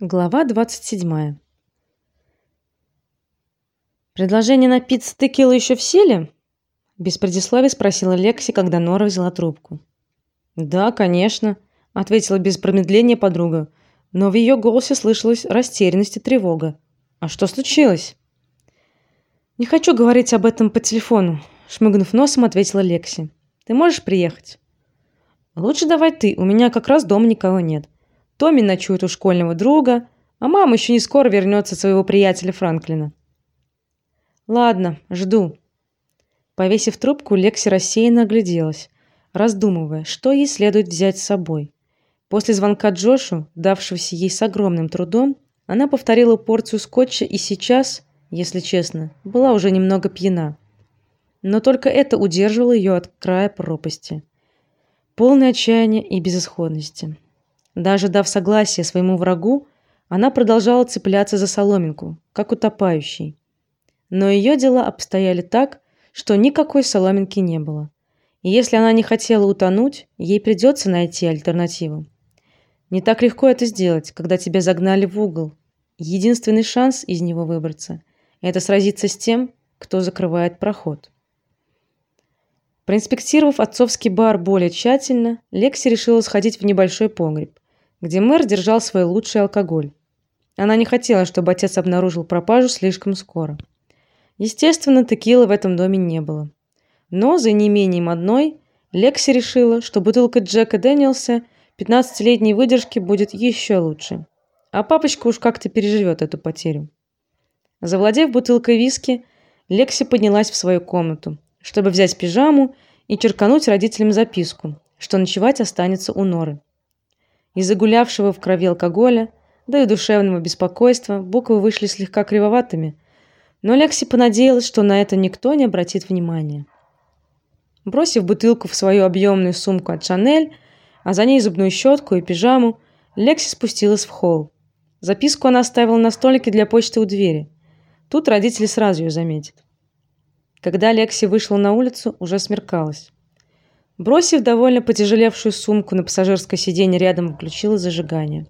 Глава двадцать седьмая. Предложение напиться текилой еще в силе? без предисловия спросила Лекси, когда Нора взяла трубку. Да, конечно, ответила без промедления подруга, но в ее голосе слышалась растерянность и тревога. А что случилось? Не хочу говорить об этом по телефону, шмыгнув носом, ответила Лекси. Ты можешь приехать? Лучше давай ты, у меня как раз дома никого нет. Томми ночует у школьного друга, а мама еще не скоро вернется от своего приятеля Франклина. Ладно, жду. Повесив трубку, Лекси рассеянно огляделась, раздумывая, что ей следует взять с собой. После звонка Джошу, давшегося ей с огромным трудом, она повторила порцию скотча и сейчас, если честно, была уже немного пьяна. Но только это удерживало ее от края пропасти, полной отчаяния и безысходности. Даже дав согласие своему врагу, она продолжала цепляться за соломинку, как утопающий. Но ее дела обстояли так, что никакой соломинки не было. И если она не хотела утонуть, ей придется найти альтернативу. Не так легко это сделать, когда тебя загнали в угол. Единственный шанс из него выбраться это сразиться с тем, кто закрывает проход. Проинспектировав отцовский бар более тщательно, Лекси решила сходить в небольшой погреб где мэр держал свой лучший алкоголь. Она не хотела, чтобы отец обнаружил пропажу слишком скоро. Естественно, текилы в этом доме не было. Но за неимением одной Лекси решила, что бутылка Джека Дэниелса 15-летней выдержки будет еще лучше. А папочка уж как-то переживет эту потерю. Завладев бутылкой виски, Лекси поднялась в свою комнату, чтобы взять пижаму и черкануть родителям записку, что ночевать останется у Норы. Из загулявшего в крови алкоголя, да и душевного беспокойства буквы вышли слегка кривоватыми, но Лекси понадеялась, что на это никто не обратит внимания. Бросив бутылку в свою объемную сумку от Шанель, а за ней зубную щетку и пижаму, Лекси спустилась в холл. Записку она оставила на столике для почты у двери. Тут родители сразу ее заметят. Когда Лекси вышла на улицу, уже смеркалось. Бросив довольно потяжелевшую сумку на пассажирское сиденье рядом, включила зажигание.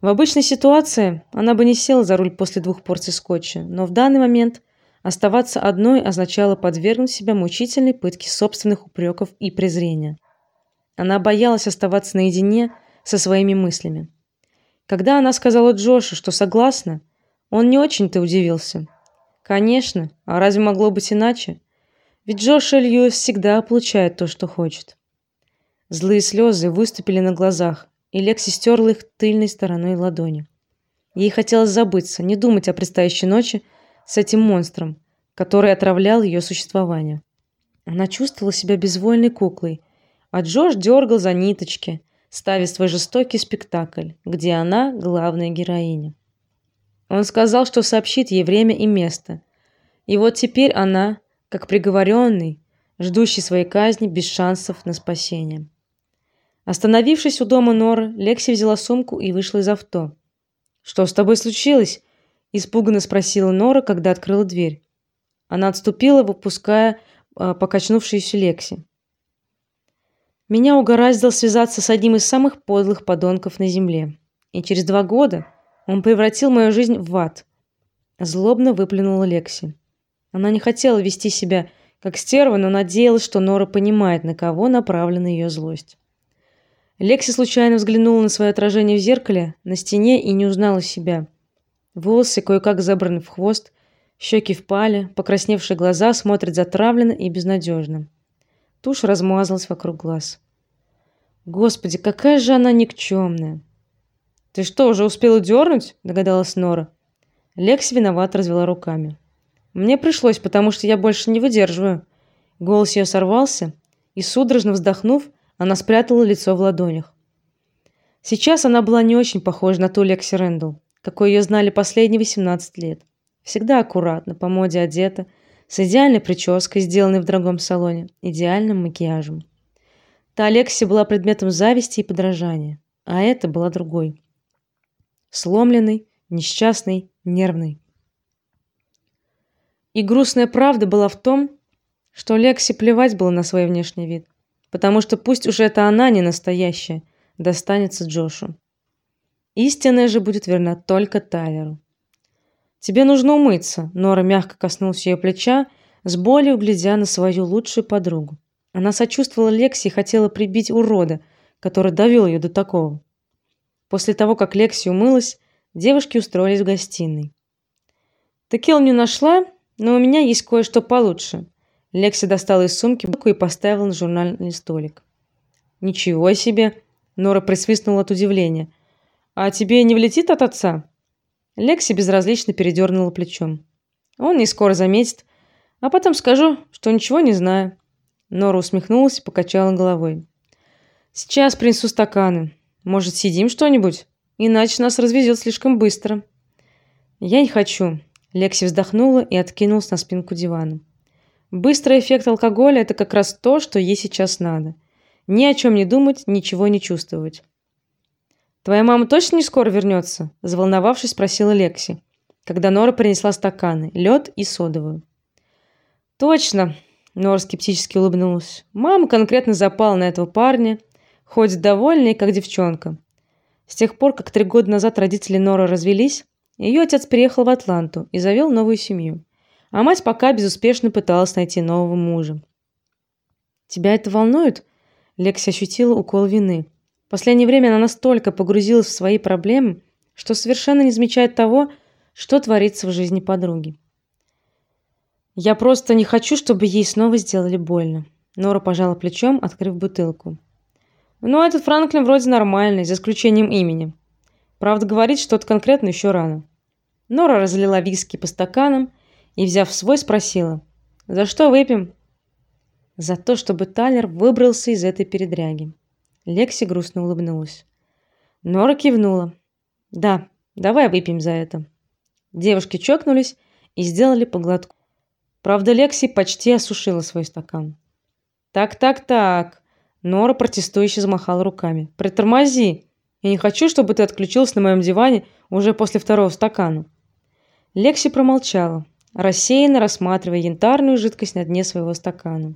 В обычной ситуации она бы не села за руль после двух порций скотча, но в данный момент оставаться одной означало подвергнуть себя мучительной пытке собственных упреков и презрения. Она боялась оставаться наедине со своими мыслями. Когда она сказала Джошу, что согласна, он не очень-то удивился. Конечно, а разве могло быть иначе? Ведь Джош Льюис всегда получает то, что хочет. Злые слезы выступили на глазах, и Лекси стерла их тыльной стороной ладони. Ей хотелось забыться, не думать о предстоящей ночи с этим монстром, который отравлял ее существование. Она чувствовала себя безвольной куклой, а Джош дергал за ниточки, ставя свой жестокий спектакль, где она главная героиня. Он сказал, что сообщит ей время и место. И вот теперь она как приговоренный, ждущий своей казни без шансов на спасение. Остановившись у дома Норы, Лекси взяла сумку и вышла из авто. Что с тобой случилось? испуганно спросила Нора, когда открыла дверь. Она отступила, выпуская э, покачнувшуюся Лекси. Меня угораздило связаться с одним из самых подлых подонков на земле, и через два года он превратил мою жизнь в ад. Злобно выплюнула Лекси. Она не хотела вести себя как стерва, но надеялась, что Нора понимает, на кого направлена ее злость. Лекси случайно взглянула на свое отражение в зеркале на стене и не узнала себя. Волосы кое-как забраны в хвост, щеки впали, покрасневшие глаза смотрят затравленно и безнадежно. Тушь размазалась вокруг глаз. Господи, какая же она никчемная. Ты что, уже успела дернуть? догадалась Нора. Лекси виновато развела руками. Мне пришлось, потому что я больше не выдерживаю. Голос ее сорвался, и судорожно вздохнув, она спрятала лицо в ладонях. Сейчас она была не очень похожа на ту Лекси Рэндалл, какой ее знали последние 18 лет. Всегда аккуратно, по моде одета, с идеальной прической, сделанной в дорогом салоне, идеальным макияжем. Та Лекси была предметом зависти и подражания, а эта была другой. Сломленной, несчастной, нервной. И грустная правда была в том, что Лекси плевать было на свой внешний вид, потому что пусть уж это она не настоящая, достанется Джошу. Истинная же будет верна только Тайлеру. Тебе нужно умыться. Нора мягко коснулась ее плеча, с болью глядя на свою лучшую подругу. Она сочувствовала Лекси и хотела прибить урода, который довел ее до такого. После того, как Лекси умылась, девушки устроились в гостиной. Текил не нашла, но у меня есть кое-что получше. Лекси достала из сумки бутылку и поставила на журнальный столик. Ничего себе, Нора присвистнула от удивления. А тебе не влетит от отца? Лекси безразлично передернула плечом. Он не скоро заметит, а потом скажу, что ничего не знаю. Нора усмехнулась и покачала головой. Сейчас принесу стаканы. Может, сидим что-нибудь? Иначе нас развезет слишком быстро. Я не хочу. Лекси вздохнула и откинулась на спинку дивана. Быстрый эффект алкоголя это как раз то, что ей сейчас надо. Ни о чем не думать, ничего не чувствовать. Твоя мама точно не скоро вернется?» – заволновавшись, спросила Лекси, когда Нора принесла стаканы, лед и содовую. Точно, Нора скептически улыбнулась. Мама конкретно запала на этого парня, ходит довольная, как девчонка. С тех пор, как три года назад родители Норы развелись, ее отец переехал в Атланту и завел новую семью а мать пока безуспешно пыталась найти нового мужа. Тебя это волнует? Лекси ощутила укол вины. В последнее время она настолько погрузилась в свои проблемы, что совершенно не замечает того, что творится в жизни подруги. Я просто не хочу, чтобы ей снова сделали больно. Нора пожала плечом, открыв бутылку. Ну, этот Франклин вроде нормальный, за исключением имени. Правда, говорить что-то конкретно еще рано. Нора разлила виски по стаканам и, взяв свой, спросила: "За что выпьем?" "За то, чтобы Талер выбрался из этой передряги". Лекси грустно улыбнулась. Нора кивнула. "Да, давай выпьем за это". Девушки чокнулись и сделали по. Правда, Лекси почти осушила свой стакан. Так, так, так. Нора протестующе замахала руками. Притормози. Я не хочу, чтобы ты отключился на моем диване уже после второго стакана. Лекси промолчала рассеянно рассматривая янтарную жидкость на дне своего стакана.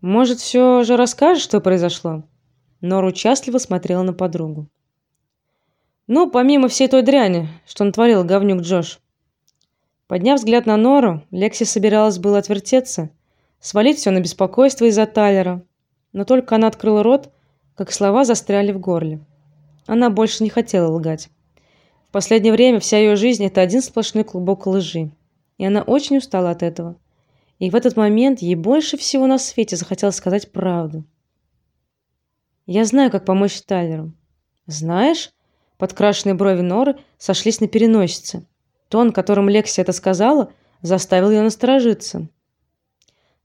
Может, все же расскажешь, что произошло? Нора участливо смотрела на подругу. Ну, помимо всей той дряни, что натворил говнюк Джош. Подняв взгляд на Нору, Лекси собиралась было отвертеться, свалить все на беспокойство из-за Тайлера, но только она открыла рот, как слова застряли в горле. Она больше не хотела лгать. В последнее время вся ее жизнь это один сплошной клубок лжи и она очень устала от этого. И в этот момент ей больше всего на свете захотелось сказать правду. Я знаю, как помочь Тайлеру. Знаешь? Подкрашенные брови Норы сошлись на переносице. Тон, которым Лекси это сказала, заставил ее насторожиться.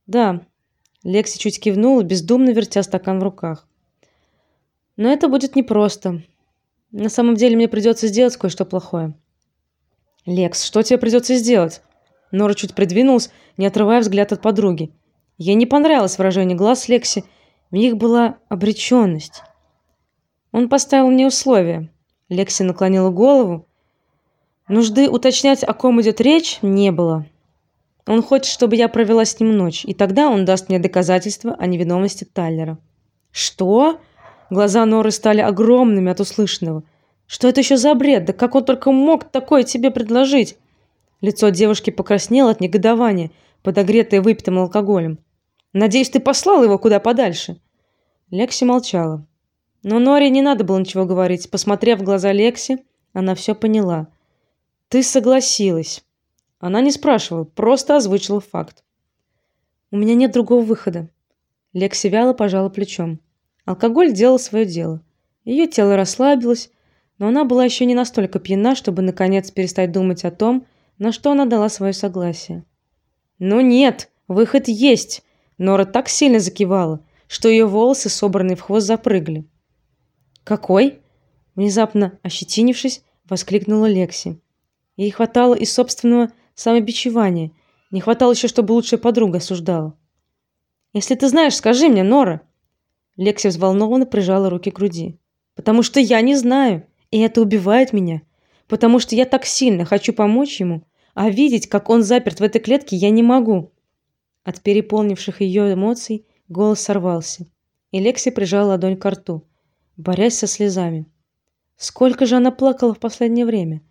Да. Лекси чуть кивнула, бездумно вертя стакан в руках. Но это будет непросто. На самом деле мне придется сделать кое-что плохое. Лекс, что тебе придется сделать? Нора чуть придвинулась, не отрывая взгляд от подруги. Ей не понравилось выражение глаз Лекси, в них была обреченность. Он поставил мне условия. Лекси наклонила голову. Нужды уточнять, о ком идет речь, не было. Он хочет, чтобы я провела с ним ночь, и тогда он даст мне доказательства о невиновности Тайлера. Что? Глаза Норы стали огромными от услышанного. Что это еще за бред? Да как он только мог такое тебе предложить? Лицо девушки покраснело от негодования, подогретое выпитым алкоголем. Надеюсь, ты послал его куда подальше. Лекси молчала. Но Норе не надо было ничего говорить. Посмотрев в глаза Лекси, она все поняла. Ты согласилась. Она не спрашивала, просто озвучила факт. У меня нет другого выхода. Лекси вяло пожала плечом. Алкоголь делал свое дело. Ее тело расслабилось, но она была еще не настолько пьяна, чтобы наконец перестать думать о том, на что она дала свое согласие. "Ну нет, выход есть". Нора так сильно закивала, что ее волосы, собранные в хвост, запрыгали. "Какой?" внезапно ощетинившись, воскликнула Лекси. Ей хватало и собственного самобичевания, не хватало еще, чтобы лучшая подруга осуждала. "Если ты знаешь, скажи мне, Нора". Лекси взволнованно прижала руки к груди. "Потому что я не знаю, и это убивает меня, потому что я так сильно хочу помочь ему, а видеть, как он заперт в этой клетке, я не могу. От переполнивших ее эмоций голос сорвался, и Лекси прижала ладонь к рту, борясь со слезами. Сколько же она плакала в последнее время?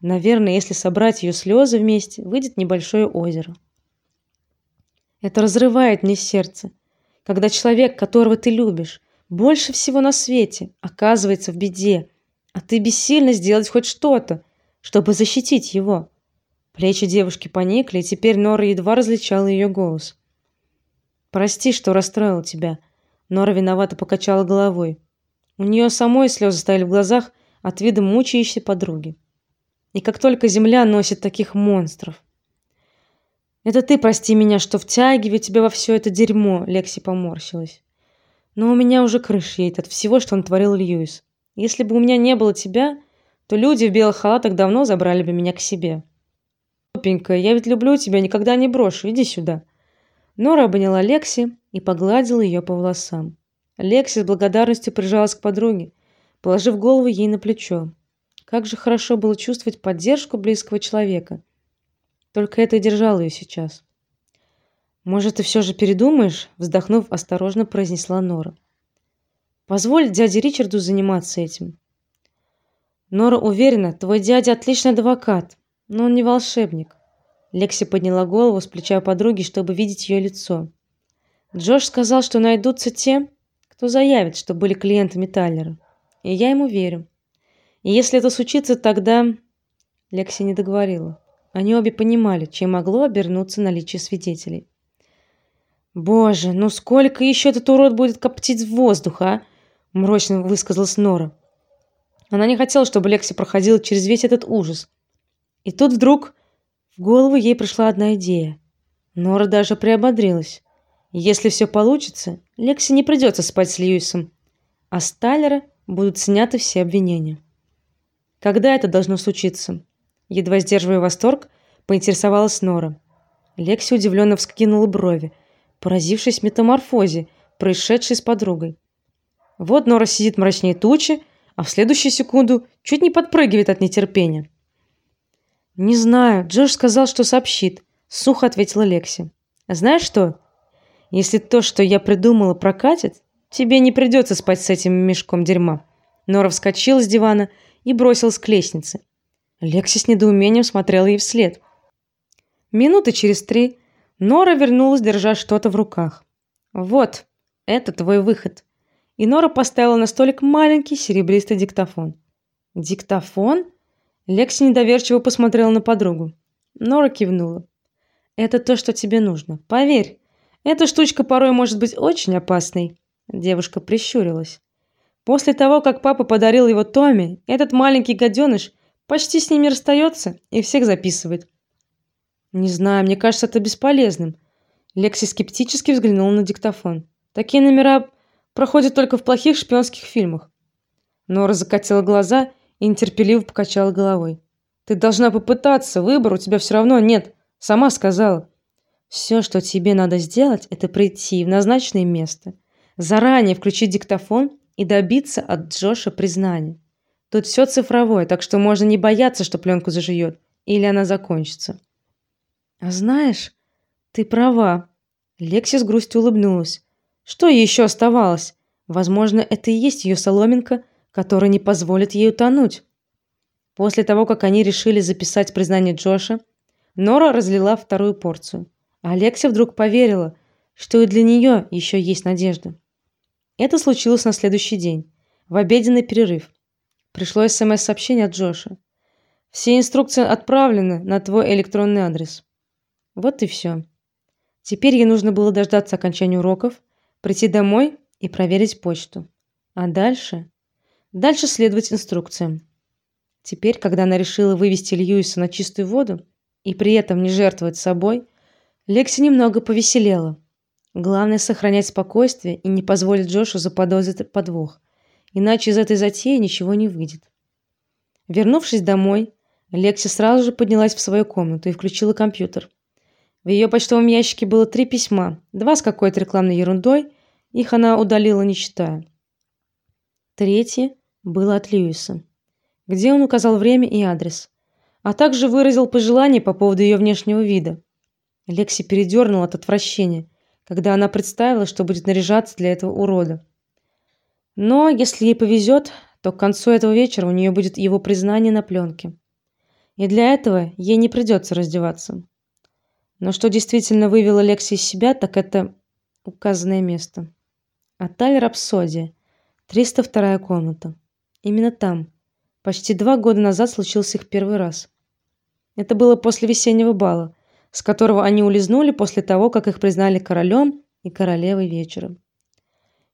Наверное, если собрать ее слезы вместе, выйдет небольшое озеро. Это разрывает мне сердце, когда человек, которого ты любишь, больше всего на свете, оказывается в беде, а ты бессильно сделать хоть что-то, чтобы защитить его. Плечи девушки поникли, и теперь Нора едва различала ее голос. Прости, что расстроил тебя. Нора виновато покачала головой. У нее самой слезы стояли в глазах от вида мучающейся подруги. И как только земля носит таких монстров. Это ты прости меня, что втягиваю тебя во все это дерьмо, Лекси поморщилась. Но у меня уже крыша едет от всего, что он творил Льюис. Если бы у меня не было тебя, то люди в белых халатах давно забрали бы меня к себе. Опенька, я ведь люблю тебя, никогда не брошу. Иди сюда. Нора обняла Лекси и погладила ее по волосам. Лекси с благодарностью прижалась к подруге, положив голову ей на плечо. Как же хорошо было чувствовать поддержку близкого человека. Только это и держало ее сейчас. Может, ты все же передумаешь, вздохнув, осторожно произнесла Нора. Позволь дяде Ричарду заниматься этим. Нора уверена, твой дядя отличный адвокат, но он не волшебник. Лекси подняла голову с плеча подруги, чтобы видеть ее лицо. Джош сказал, что найдутся те, кто заявит, что были клиентами Тайлера. И я ему верю. И если это случится, тогда Лекси не договорила. Они обе понимали, чем могло обернуться наличие свидетелей. Боже, ну сколько еще этот урод будет коптить в воздух, а? Мрачно высказалась Нора. Она не хотела, чтобы Лекси проходила через весь этот ужас. И тут вдруг в голову ей пришла одна идея. Нора даже приободрилась. Если все получится, Лекси не придется спать с Льюисом, а с Тайлера будут сняты все обвинения. Когда это должно случиться? едва сдерживая восторг, поинтересовалась Нора. Лекси удивленно вскинула брови, поразившись метаморфозе, происшедшей с подругой. Вот Нора сидит мрачнее тучи, а в следующую секунду чуть не подпрыгивает от нетерпения. Не знаю, Джош сказал, что сообщит, сухо ответила Лекси. Знаешь что? Если то, что я придумала, прокатит, тебе не придется спать с этим мешком дерьма. Нора вскочила с дивана и бросилась к лестнице. Лекси с недоумением смотрела ей вслед. Минуты через три Нора вернулась, держа что-то в руках. Вот, это твой выход. И Нора поставила на столик маленький серебристый диктофон. Диктофон? Лекси недоверчиво посмотрела на подругу. Нора кивнула. Это то, что тебе нужно. Поверь, эта штучка порой может быть очень опасной. Девушка прищурилась. После того, как папа подарил его Томи, этот маленький гаденыш Почти с ними расстается и всех записывает. Не знаю, мне кажется это бесполезным. Лекси скептически взглянула на диктофон. Такие номера проходят только в плохих шпионских фильмах. Нора закатила глаза и нетерпеливо покачала головой. Ты должна попытаться, выбора у тебя все равно нет, сама сказала. Все, что тебе надо сделать, это прийти в назначенное место, заранее включить диктофон и добиться от Джоша признания. Тут все цифровое, так что можно не бояться, что пленку заживет или она закончится. А знаешь, ты права. Лекси с грустью улыбнулась. Что ей еще оставалось? Возможно, это и есть ее соломинка, которая не позволит ей утонуть. После того, как они решили записать признание Джоша, Нора разлила вторую порцию. А Алексия вдруг поверила, что и для нее еще есть надежда. Это случилось на следующий день, в обеденный перерыв. Пришло СМС-сообщение от Джоша. Все инструкции отправлены на твой электронный адрес. Вот и все. Теперь ей нужно было дождаться окончания уроков, прийти домой и проверить почту. А дальше, дальше следовать инструкциям. Теперь, когда она решила вывести Льюиса на чистую воду и при этом не жертвовать собой, Лекси немного повеселела. Главное сохранять спокойствие и не позволить Джошу заподозрить подвох иначе из этой затеи ничего не выйдет. Вернувшись домой, Лекси сразу же поднялась в свою комнату и включила компьютер. В ее почтовом ящике было три письма, два с какой-то рекламной ерундой, их она удалила, не читая. Третье было от Льюиса, где он указал время и адрес, а также выразил пожелание по поводу ее внешнего вида. Лекси передернула от отвращения, когда она представила, что будет наряжаться для этого урода. Но если ей повезет, то к концу этого вечера у нее будет его признание на пленке. И для этого ей не придется раздеваться. Но что действительно вывело Лекси из себя, так это указанное место. Отель Рапсодия, 302 комната. Именно там почти два года назад случился их первый раз. Это было после весеннего бала, с которого они улизнули после того, как их признали королем и королевой вечером.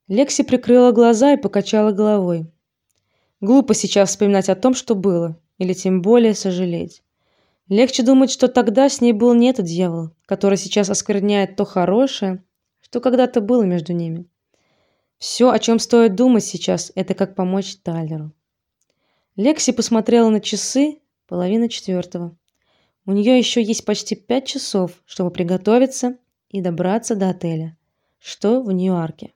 Лекси прикрыла глаза и покачала головой. Глупо сейчас вспоминать о том, что было, или тем более сожалеть. Легче думать, что тогда с ней был не этот дьявол, который сейчас оскверняет то хорошее, что когда-то было между ними. Все, о чем стоит думать сейчас, это как помочь Тайлеру. Лекси посмотрела на часы, половина четвертого. У нее еще есть почти пять часов, чтобы приготовиться и добраться до отеля, что в Нью-Йорке.